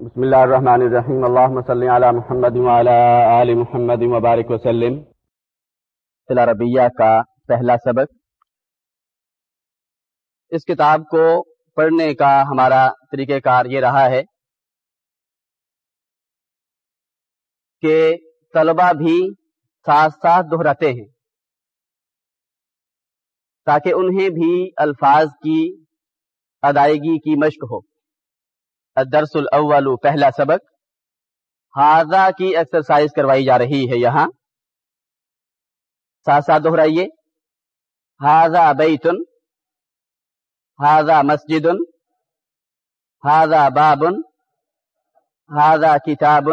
بسم اللہ الرحمن الرحیم. اللہم صلی علی محمد وعلی آل محمد وبارک وسلم. صلح ربیہ کا پہلا سبق. اس کتاب کو پڑھنے کا ہمارا طریقہ کار یہ رہا ہے کہ طلبہ بھی ساتھ ساتھ دہراتے ہیں تاکہ انہیں بھی الفاظ کی ادائیگی کی مشق ہو۔ الدرس الاول، پہلا سبق۔ ہاضا کی ایکسرسائز کروائی جا رہی ہے یہاں۔ ساتھ ساتھ دہرائیے۔ ہاضا بیتن ہاضا مسجد ہاضا بابن ہاضا کتاب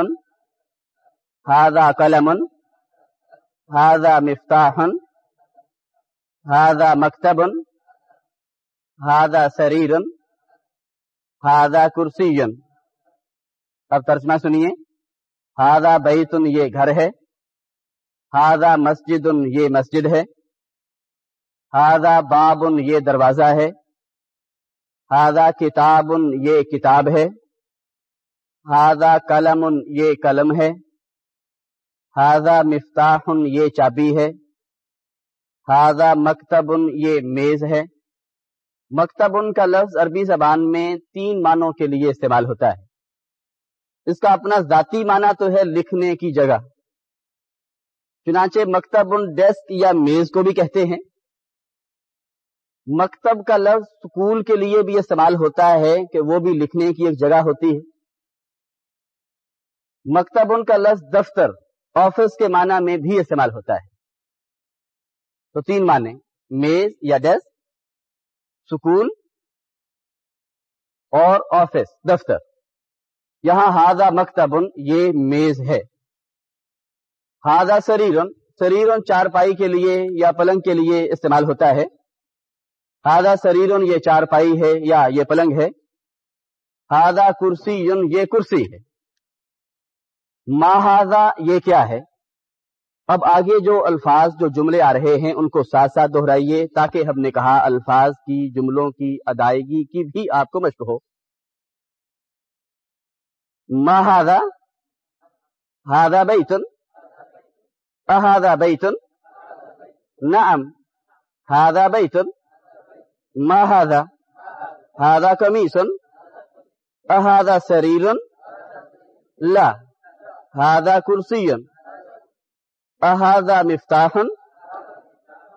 ہاضا قلم ہاضا مفتاح ہاضا مکتب ہاضا سریر۔ ہاضا کرسی اب ترجمہ سنیے. ہاضا بیتن یہ گھر ہے. ہاضا مسجد، یہ مسجد ہے. ہاضا بابن یہ دروازہ ہے. ہاضا کتاب، یہ کتاب ہے. ہاضا قلم، یہ قلم ہے. ہاضا مفتاح، یہ چابی ہے. ہاضا مکتب، یہ میز ہے. مکتب ان کا لفظ عربی زبان میں تین معنوں کے لیے استعمال ہوتا ہے۔ اس کا اپنا ذاتی معنی تو ہے لکھنے کی جگہ۔ چنانچہ مکتب ان ڈیسک یا میز کو بھی کہتے ہیں۔ مکتب کا لفظ سکول کے لیے بھی استعمال ہوتا ہے کہ وہ بھی لکھنے کی ایک جگہ ہوتی ہے۔ مکتب ان کا لفظ دفتر، آفس کے معنی میں بھی استعمال ہوتا ہے۔ تو تین معنی، میز یا ڈیسک۔ سکول اور آفس، دفتر۔ یہاں ہاضا مکتبن یہ میز ہے۔ ہاضا سریرن سریرن چار پائی کے لیے یا پلنگ کے لیے استعمال ہوتا ہے۔ ہاضا سریرن یہ چار پائی ہے یا یہ پلنگ ہے۔ ہاضا کرسی یہ کرسی ہے۔ ماہذا یہ کیا ہے؟ اب آگے جو الفاظ جو جملے آ رہے ہیں ان کو ساتھ ساتھ دہرائیے تاکہ ہم نے کہا الفاظ کی، جملوں کی، ادائیگی کی بھی آپ کو مشق ہو۔ ماہذا ہاضا بیتن احاذا بیتن نعم. ہاضا بیتن ماہذا ہاضا کمیسن احاذا سریرن لا. ہاضا کرسین احاذا مفتاحا؟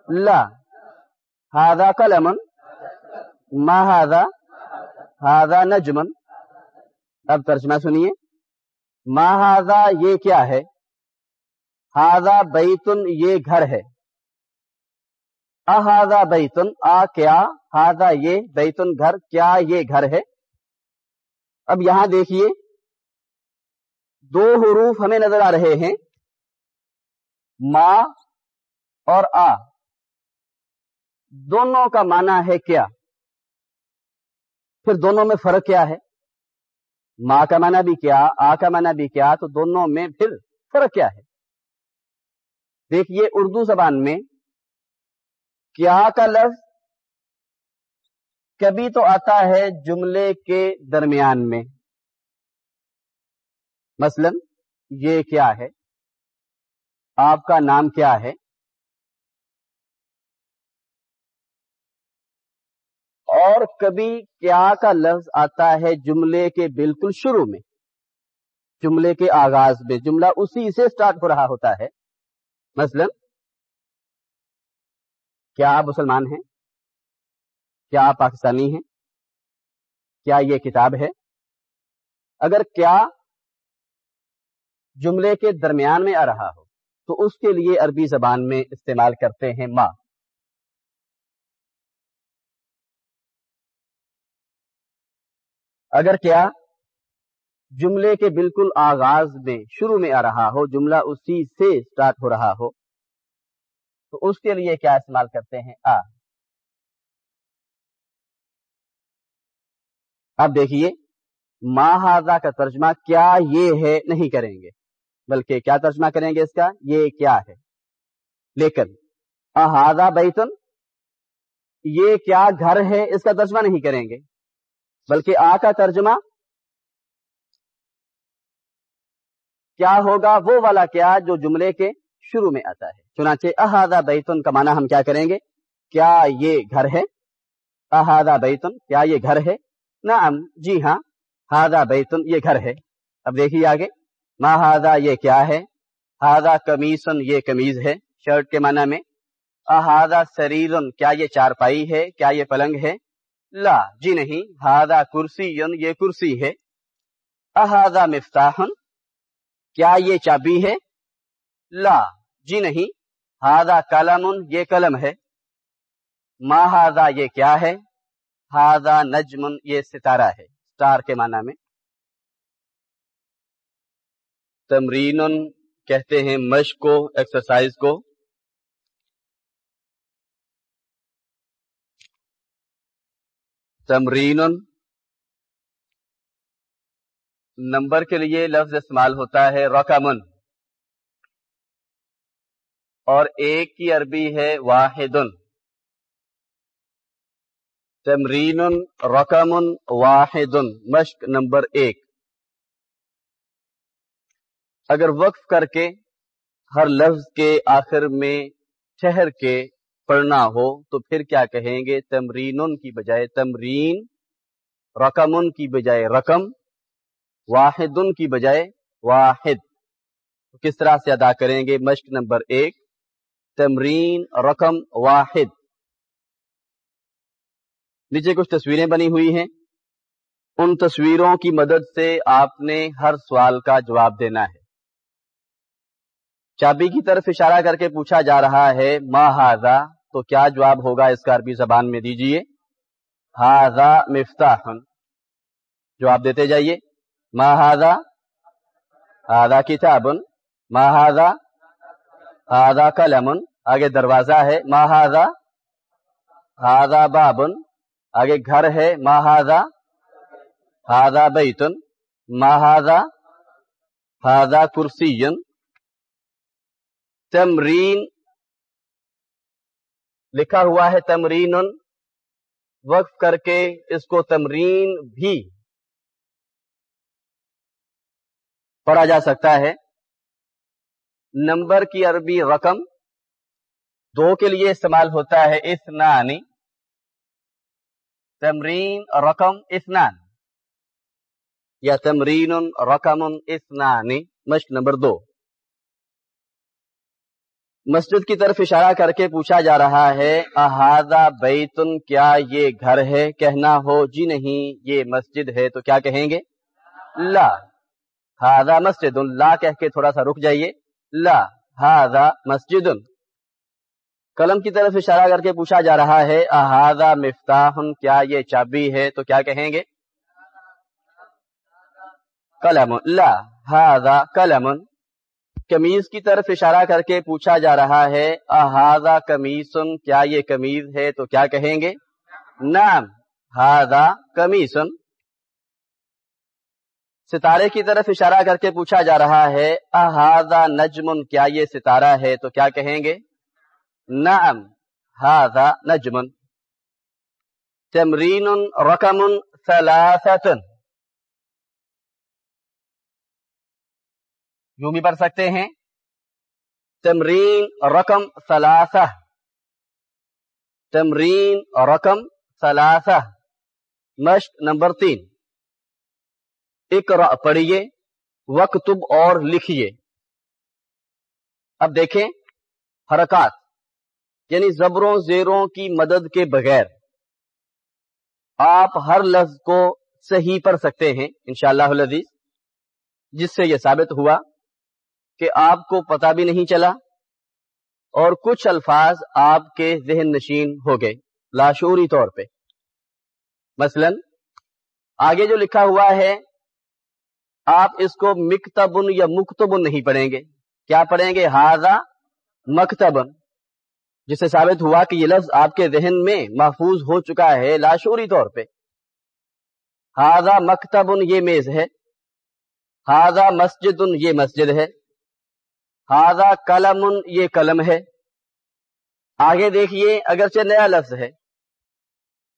لا. هذا قلم ما هذا؟ هذا نجم اب ترجمہ سنیے. ما هذا؟ یہ کیا ہے؟ هذا بیتن یہ گھر ہے. احاذا بیتن آ، کیا؟ هذا، یہ بیتن گھر، کیا یہ گھر ہے؟ اب یہاں دیکھیے. دو حروف ہمیں نظر آ رہے ہیں. ما اور آ دونوں کا معنی ہے کیا؟ پھر دونوں میں فرق کیا ہے؟ ماں کا معنی بھی کیا، آ کا معنی بھی کیا، تو دونوں میں پھر فرق کیا ہے؟ دیکھیے اردو زبان میں کیا کا لفظ کبھی تو آتا ہے جملے کے درمیان میں۔ مثلا یہ کیا ہے؟ آپ کا نام کیا ہے؟ اور کبھی کیا کا لفظ آتا ہے جملے کے بالکل شروع میں؟ جملے کے آغاز میں، جملہ اسی سے سٹارٹ ہو رہا ہوتا ہے۔ مثلا، کیا آپ مسلمان ہیں؟ کیا آپ پاکستانی ہیں؟ کیا یہ کتاب ہے؟ اگر کیا، جملے کے درمیان میں آ رہا ہو۔ تو اس کے لیے عربی زبان میں استعمال کرتے ہیں ماں اگر کیا جملے کے بالکل آغاز میں شروع میں آ رہا ہو، جملہ اسی سے سٹارٹ ہو رہا ہو، تو اس کے لیے کیا استعمال کرتے ہیں؟ آ۔ اب دیکھیے ماہذا کا ترجمہ کیا یہ ہے، نہیں کریں گے۔ بلکہ کیا ترجمہ کریں گے اس کا؟ یہ کیا ہے؟ لیکن احاذہ بیتن یہ کیا گھر ہے؟ اس کا ترجمہ نہیں کریں گے۔ بلکہ آ کا ترجمہ، کیا ہوگا؟ وہ والا کیا جو جملے کے شروع میں آتا ہے۔ چنانچہ احادہ بیتن کا معنی ہم کیا کریں گے؟ کیا یہ گھر ہے؟ احادہ بیتن کیا یہ گھر ہے؟ نعم جی ہاں ہادہ بیتن یہ گھر ہے۔ اب دیکھیے آگے۔ ما ہادہ یہ کیا ہے؟ ہادہ کمیسن یہ کمیز ہے، شرٹ کے معنی میں۔ احادہ سریرن کیا یہ چارپائی ہے؟ کیا یہ پلنگ ہے؟ لا جی نہیں ہادہ کرسی، یہ کرسی ہے۔ احادہ مفتاحن کیا یہ چابی ہے؟ لا جی نہیں ہادا کلم یہ قلم ہے۔ ما ہادا یہ کیا ہے؟ ہادا نجمن یہ ستارہ ہے اسٹار کے معنی میں۔ تمرین کہتے ہیں مشق کو ایکسرسائز کو۔ تمرین نمبر کے لیے لفظ استعمال ہوتا ہے رقمن اور ایک کی عربی ہے واحد تمرین رقم واحد مشق نمبر ایک۔ اگر وقف کر کے ہر لفظ کے آخر میں ٹھہر کے پڑھنا ہو تو پھر کیا کہیں گے؟ تمرین کی بجائے تمرین رقم کی بجائے رقم واحد کی بجائے واحد۔ کس طرح سے ادا کریں گے؟ مشق نمبر ایک، تمرین، رقم، واحد۔ نیچے کچھ تصویریں بنی ہوئی ہیں۔ ان تصویروں کی مدد سے آپ نے ہر سوال کا جواب دینا ہے۔ چابی کی طرف اشارہ کر کے پوچھا جا رہا ہے، ما ہاضا تو کیا جواب ہوگا اس کا عربی زبان میں؟ دیجیے ہاضا مفتاح جواب دیتے جائیے، ما ہاضا ہاضا کتاب ما ہاضا ہاضا کلمن آگے دروازہ ہے ماہذا ہاضا بابن آگے گھر ہے ماہذا ہاضا بیتن ماہذا ہاضا کرسین تمرین لکھا ہوا ہے تمرین وقف کر کے اس کو تمرین بھی پڑھا جا سکتا ہے۔ نمبر کی عربی رقم دو کے لیے استعمال ہوتا ہے اسنانی تمرین رقم اسنان یا تمرین رقم اسنانی مشق نمبر دو۔ مسجد کی طرف اشارہ کر کے پوچھا جا رہا ہے احاذہ بیتن کیا یہ گھر ہے؟ کہنا ہو جی نہیں، یہ مسجد ہے، تو کیا کہیں گے؟ لا۔ ہاضا مسجد، لا کہہ کے تھوڑا سا رک جائیے۔ لا۔ ہاضا مسجد۔ قلم کی طرف اشارہ کر کے پوچھا جا رہا ہے احاذا مفتاح، کیا یہ چابی ہے؟ تو کیا کہیں گے؟ قلم۔ لا۔ ہاضا قلم۔ کمیز کی طرف اشارہ کر کے پوچھا جا رہا ہے احاذا کمیسن کیا یہ کمیز ہے تو کیا کہیں گے؟ نام ہاضا کمیسن ستارے کی طرف اشارہ کر کے پوچھا جا رہا ہے احاذا نجمن کیا یہ ستارہ ہے تو کیا کہیں گے؟ نعم ہاذا نجمن تمرین رقم ثلاثت یوں بھی پڑھ سکتے ہیں۔ تمرین رقم ثلاثہ۔ تمرین رقم ثلاثہ۔ مشق نمبر تین۔ اقرا پڑھیے وقتب اور لکھیے۔ اب دیکھیں حرکات یعنی زبروں، زیروں کی مدد کے بغیر۔ آپ ہر لفظ کو صحیح پڑھ سکتے ہیں، انشاءاللہ شاء اللہ جس سے یہ ثابت ہوا۔ کہ آپ کو پتا بھی نہیں چلا اور کچھ الفاظ آپ کے ذہن نشین ہو گئے لاشوری طور پہ۔ مثلا، آگے جو لکھا ہوا ہے، آپ اس کو مکتبن یا مکتبن نہیں پڑھیں گے۔ کیا پڑھیں گے؟ ہاضا مکتبن۔ جس سے ثابت ہوا کہ یہ لفظ آپ کے ذہن میں محفوظ ہو چکا ہے لاشوری طور پہ۔ ہاضا مکتبن یہ میز ہے۔ ہاضا مسجد یہ مسجد ہے۔ ہاضا قلم یہ قلم ہے۔ آگے دیکھیے، اگرچہ نیا لفظ ہے،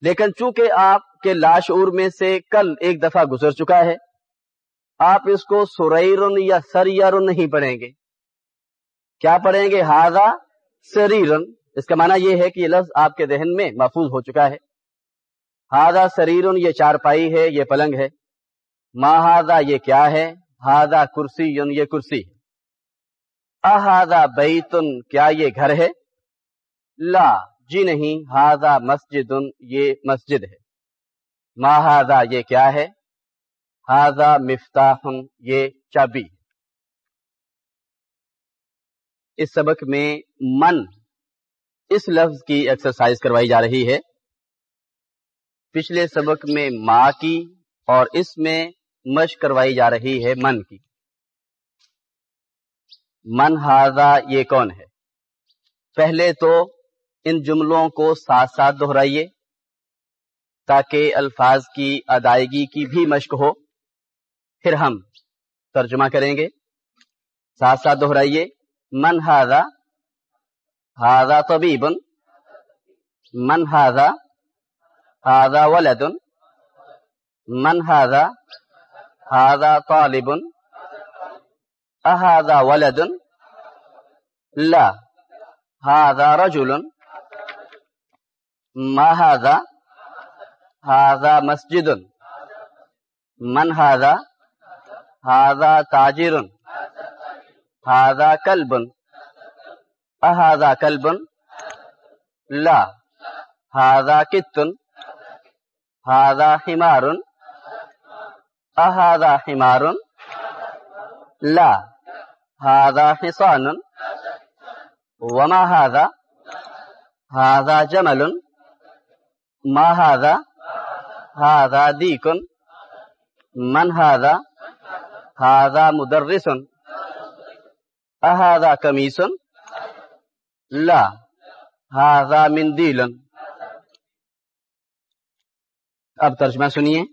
لیکن چونکہ آپ کے لاشعور میں سے کل ایک دفعہ گزر چکا ہے، آپ اس کو سریرن یا سریرن نہیں پڑھیں گے۔ کیا پڑھیں گے؟ ہاضا سریرن اس کا معنی یہ ہے کہ یہ لفظ آپ کے ذہن میں محفوظ ہو چکا ہے۔ ہاضا سریرن یہ چارپائی ہے، یہ پلنگ ہے۔ ماہادا یہ کیا ہے؟ ہاضا کرسی یون یہ کرسی۔ ہے احاذا بیتن، کیا یہ گھر ہے؟ لا جی نہیں ہاضا مسجد یہ مسجد ہے۔ ماہادا یہ کیا ہے؟ ہاضا مفتاح یہ چابی۔ اس سبق میں من اس لفظ کی ایکسرسائز کروائی جا رہی ہے۔ پچھلے سبق میں ماں کی اور اس میں مشق کروائی جا رہی ہے من کی۔ من ہاضا یہ کون ہے؟ پہلے تو ان جملوں کو ساتھ ساتھ دہرائیے تاکہ الفاظ کی ادائیگی کی بھی مشق ہو۔ پھر ہم ترجمہ کریں گے۔ ساتھ ساتھ دہرائیے۔ من ہاضا ہاضا طبیب۔ من ہاضا ہاضا ولد۔ من ہاضا ہاضا طالب۔ اہاضا ولد؟ لا. هذا رجل. ما هذا؟ هذا مسجد. من هذا؟ هذا تاجر. هذا كلب. أهذا كلب؟ لا. هذا كت. هذا حمار. أهذا حمار؟ لا. هذا حصان وما هذا؟ هذا جمل. ما هذا؟ هذا ديك. من هذا؟ هذا مدرس. أهذا كميس لا. هذا منديل. اب ترجمہ سنیے.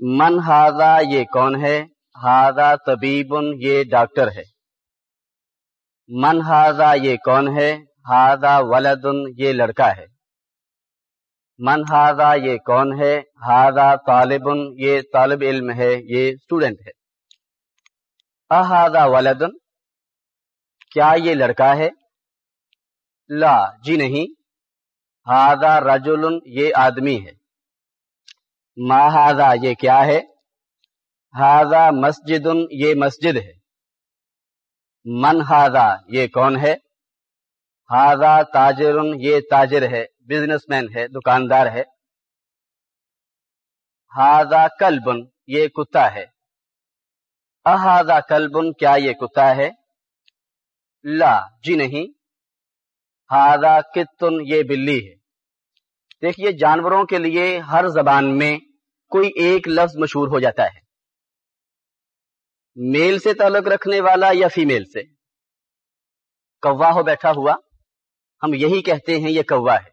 من ہاضا یہ کون ہے؟ ہاضا طبیبن یہ ڈاکٹر ہے۔ من ہاضا یہ کون ہے؟ ہاضا ولدن یہ لڑکا ہے۔ من ہاضا یہ کون ہے؟ ہاضا طالبن یہ طالب علم ہے، یہ اسٹوڈنٹ ہے۔ احاضا ولدن کیا یہ لڑکا ہے؟ لا جی نہیں۔ ہاضا رجل، یہ آدمی ہے۔ ما ہاضا یہ کیا ہے؟ ہاضا مسجد یہ مسجد ہے۔ من ہاضا یہ کون ہے؟ ہاضا تاجر یہ تاجر ہے بزنس مین ہے، دکاندار ہے۔ ہاضا کلبن یہ کتا ہے۔ احاضا کلبن کیا یہ کتا ہے؟ لا جی نہیں۔ ہاضا کتن یہ بلی ہے۔ دیکھیے، جانوروں کے لیے ہر زبان میں کوئی ایک لفظ مشہور ہو جاتا ہے۔ میل سے تعلق رکھنے والا یا فیمیل سے؟ کوا ہو بیٹھا ہوا، ہم یہی کہتے ہیں یہ کوا ہے۔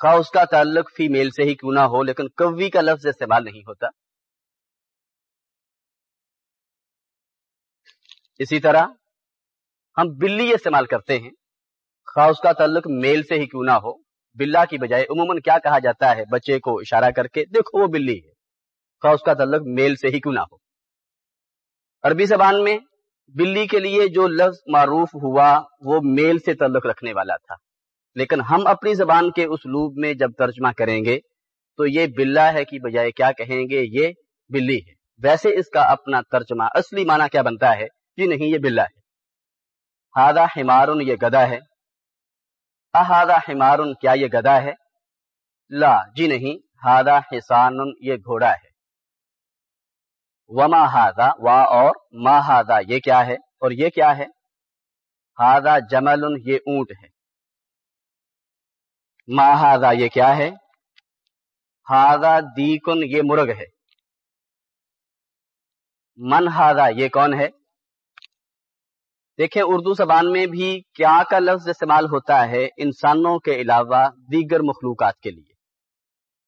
خواہ اس کا تعلق فیمیل سے ہی کیوں نہ ہو، لیکن کوی کا لفظ استعمال نہیں ہوتا۔ اسی طرح ہم بلی استعمال کرتے ہیں، خواہ اس کا تعلق میل سے ہی کیوں نہ ہو۔ بلا کی بجائے عموماً کیا کہا جاتا ہے؟ بچے کو اشارہ کر کے، دیکھو وہ بلی ہے۔ خواہ اس کا تعلق میل سے ہی کیوں نہ ہو۔ عربی زبان میں بلی کے لیے جو لفظ معروف ہوا وہ میل سے تعلق رکھنے والا تھا۔ لیکن ہم اپنی زبان کے اسلوب میں جب ترجمہ کریں گے تو یہ بلا ہے کی بجائے کیا کہیں گے یہ بلی ہے۔ ویسے اس کا اپنا ترجمہ اصلی معنی کیا بنتا ہے؟ جی نہیں، یہ بلا ہے۔ ہادہ ہمارن یہ گدا ہے۔ احادہ ہمارن کیا یہ گدا ہے؟ لا جی نہیں۔ ہادہ حسان یہ گھوڑا ہے۔ وما ہادا وا اور ما ہادا یہ کیا ہے اور یہ کیا ہے؟ ہادا جمل، یہ اونٹ ہے۔ ما ہادا یہ کیا ہے؟ ہادا دیکن، یہ مرغ ہے۔ من ہادا یہ کون ہے؟ دیکھیں اردو زبان میں بھی کیا کا لفظ استعمال ہوتا ہے انسانوں کے علاوہ دیگر مخلوقات کے لیے،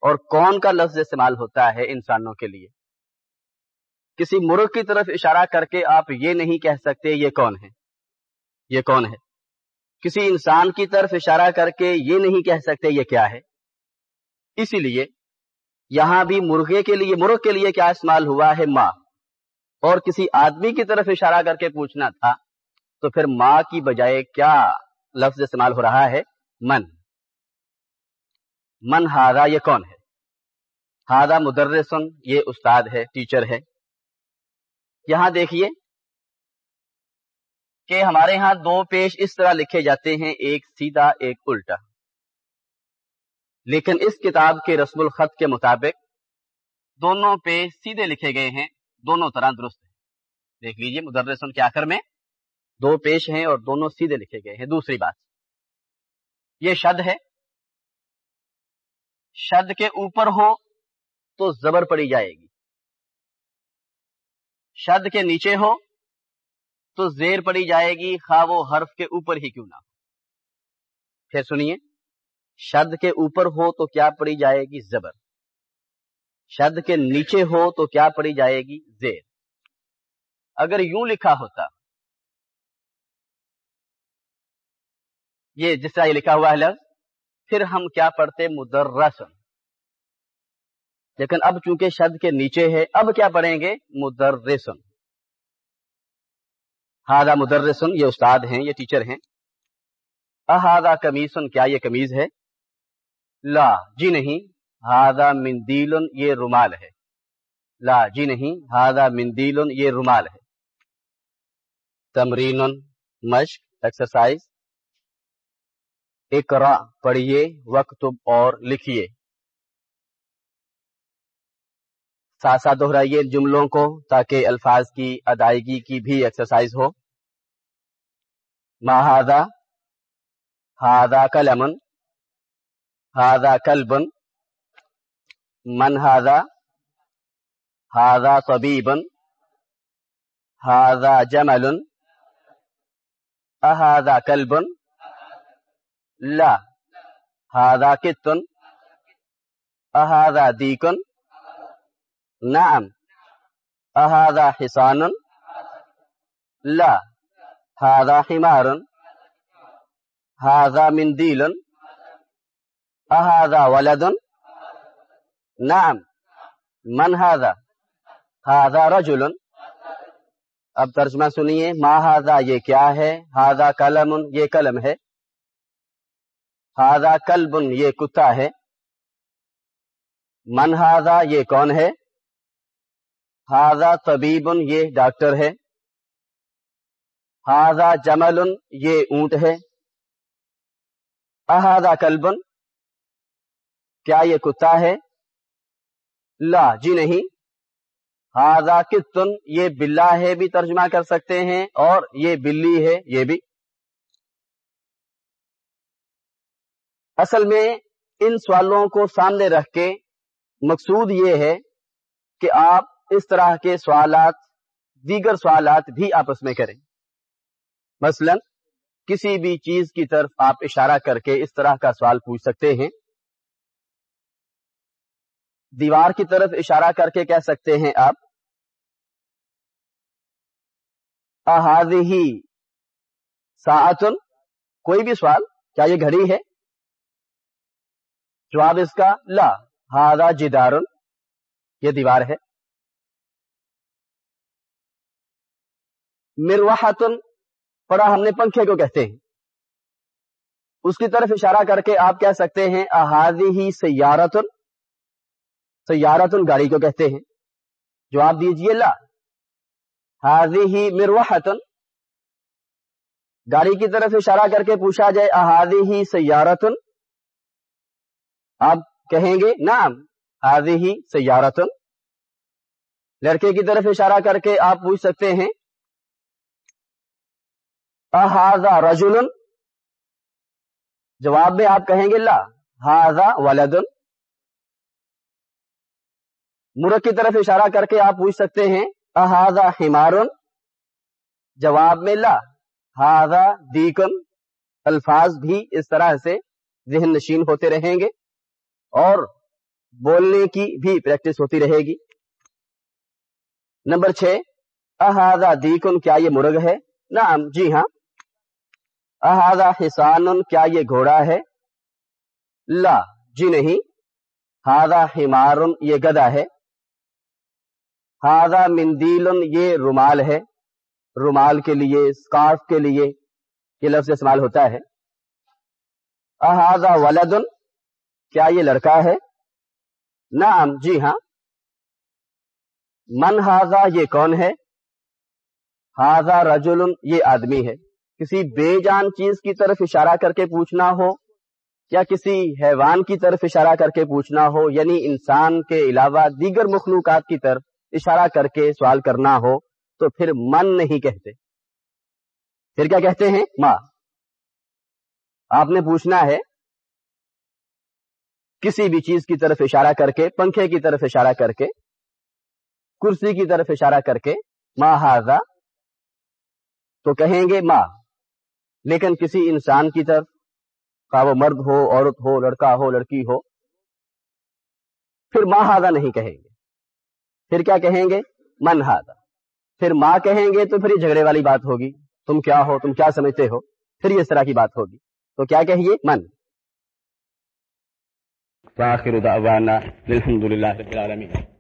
اور کون کا لفظ استعمال ہوتا ہے انسانوں کے لیے؟ کسی مرغ کی طرف اشارہ کر کے آپ یہ نہیں کہہ سکتے یہ کون ہے؟ یہ کون ہے؟ کسی انسان کی طرف اشارہ کر کے یہ نہیں کہہ سکتے یہ کیا ہے؟ اسی لیے یہاں بھی مرغے کے لیے، مرغ کے لیے کیا استعمال ہوا ہے؟ ماں اور کسی آدمی کی طرف اشارہ کر کے پوچھنا تھا، تو پھر ماں کی بجائے کیا لفظ استعمال ہو رہا ہے؟ من۔ من ہادا یہ کون ہے؟ ہادا مدرسن، یہ استاد ہے، ٹیچر ہے۔ یہاں دیکھیے کہ ہمارے ہاں دو پیش اس طرح لکھے جاتے ہیں، ایک سیدھا، ایک الٹا۔ لیکن اس کتاب کے رسم الخط کے مطابق دونوں پیش سیدھے لکھے گئے ہیں، دونوں طرح درست ہیں۔ دیکھ لیجیے مدرسن کے آخر میں، دو پیش ہیں اور دونوں سیدھے لکھے گئے ہیں۔ دوسری بات، یہ شد ہے۔ شد کے اوپر ہو تو زبر پڑی جائے گی۔ شد کے نیچے ہو تو زیر پڑی جائے گی، خواہ وہ حرف کے اوپر ہی کیوں نہ ہو۔ پھر سنیے، شد کے اوپر ہو تو کیا پڑی جائے گی زبر؟ شد کے نیچے ہو تو کیا پڑی جائے گی زیر؟ اگر یوں لکھا ہوتا، یہ جس طرح یہ لکھا ہوا ہے لفظ، پھر ہم کیا پڑھتے؟ مدرسن۔ لیکن اب چونکہ شد کے نیچے ہے، اب کیا پڑھیں گے؟ مدرسن۔ ہادا مدرسن، یہ استاد ہیں، یہ ٹیچر ہیں۔ احادا کمیسن کیا یہ کمیز ہے؟ لا جی نہیں۔ ہادا مندیلن، یہ رومال ہے۔ لا جی نہیں۔ ہادا مندیلن، یہ رومال ہے۔ تمرین مشق ایکسرسائز اقرا پڑھیے، وقتب اور لکھیے۔ ساتھ ساتھ دہرائیے جملوں کو تاکہ الفاظ کی ادائیگی کی بھی ایکسرسائز ہو۔ ماہدا ہادا کلمن ہادا کلبن من ہادا ہادا طبیبن ہادا جمل. احادا کلبن لا. ہادا کتن احادا دیکن نعم. اهذا حصان؟ لا. هذا حمار. هذا منديل. اهذا ولد؟ نعم. من هذا؟ هذا رجل. اب ترجمہ سنیے. ما هذا؟ یہ کیا ہے؟ هذا قلم، یہ قلم ہے. هذا کلب، یہ کتا ہے. من هذا؟ یہ کون ہے؟ ہاضا طبیب یہ ڈاکٹر ہے۔ ہاضا جمل یہ اونٹ ہے۔ احاذا کلبن کیا یہ کتا ہے؟ لا جی نہیں۔ ہاضا کتن یہ بلا ہے بھی ترجمہ کر سکتے ہیں اور یہ بلی ہے یہ بھی۔ اصل میں ان سوالوں کو سامنے رکھ کے مقصود یہ ہے کہ آپ اس طرح کے سوالات، دیگر سوالات بھی آپس میں کریں۔ مثلا، کسی بھی چیز کی طرف آپ اشارہ کر کے اس طرح کا سوال پوچھ سکتے ہیں۔ دیوار کی طرف اشارہ کر کے کہہ سکتے ہیں آپ احاظ ہی ساعتن، کوئی بھی سوال، کیا یہ گھڑی ہے؟ جواب اس کا، لا ہاضا جدارن، یہ دیوار ہے۔ مروحتن پڑا ہم نے پنکھے کو کہتے ہیں۔ اس کی طرف اشارہ کر کے آپ کہہ سکتے ہیں احاظی ہی سیارتن سیارتن گاڑی کو کہتے ہیں۔ جواب دیجیے، لا۔ حاضی ہی مروحتن گاڑی کی طرف اشارہ کر کے پوچھا جائے احاظی ہی سیارتن آپ کہیں گے نام حاضی ہی سیارتن لڑکے کی طرف اشارہ کر کے آپ پوچھ سکتے ہیں احاذا رجل جواب میں آپ کہیں گے لا ہاضا ولدن مرغ کی طرف اشارہ کر کے آپ پوچھ سکتے ہیں احاذا حمارن جواب میں لا ہاضا دیکن الفاظ بھی اس طرح سے ذہن نشین ہوتے رہیں گے اور بولنے کی بھی پریکٹس ہوتی رہے گی۔ نمبر چھ احاذا دیکن کیا یہ مرغ ہے؟ نعم جی ہاں۔ احاذا حسان کیا یہ گھوڑا ہے؟ لا جی نہیں۔ ہادا ہمارن یہ گدا ہے۔ ہادا مندیلن، یہ رومال ہے۔ رومال کے لیے اسکارف کے لیے یہ لفظ استعمال ہوتا ہے۔ احاذا ولدن، کیا یہ لڑکا ہے؟ نعم جی ہاں۔ من ہاضا یہ کون ہے؟ ہاضا رجل یہ آدمی ہے۔ کسی بے جان چیز کی طرف اشارہ کر کے پوچھنا ہو یا کسی حیوان کی طرف اشارہ کر کے پوچھنا ہو یعنی انسان کے علاوہ دیگر مخلوقات کی طرف اشارہ کر کے سوال کرنا ہو، تو پھر من نہیں کہتے۔ پھر کیا کہتے ہیں؟ ماں۔ آپ نے پوچھنا ہے، کسی بھی چیز کی طرف اشارہ کر کے، پنکھے کی طرف اشارہ کر کے، کرسی کی طرف اشارہ کر کے، ماں ہاضا تو کہیں گے ماں۔ لیکن کسی انسان کی طرف کا وہ مرد ہو، عورت ہو، لڑکا ہو، لڑکی ہو، پھر ماں ہاضا نہیں کہیں گے۔ پھر کیا کہیں گے؟ من ہاضا پھر ماں کہیں گے تو پھر یہ جھگڑے والی بات ہوگی۔ تم کیا ہو؟ تم کیا سمجھتے ہو؟ پھر یہ اس طرح کی بات ہوگی۔ تو کیا کہیے؟ من۔ وآخر دعوانا للحمد لله رب العالمين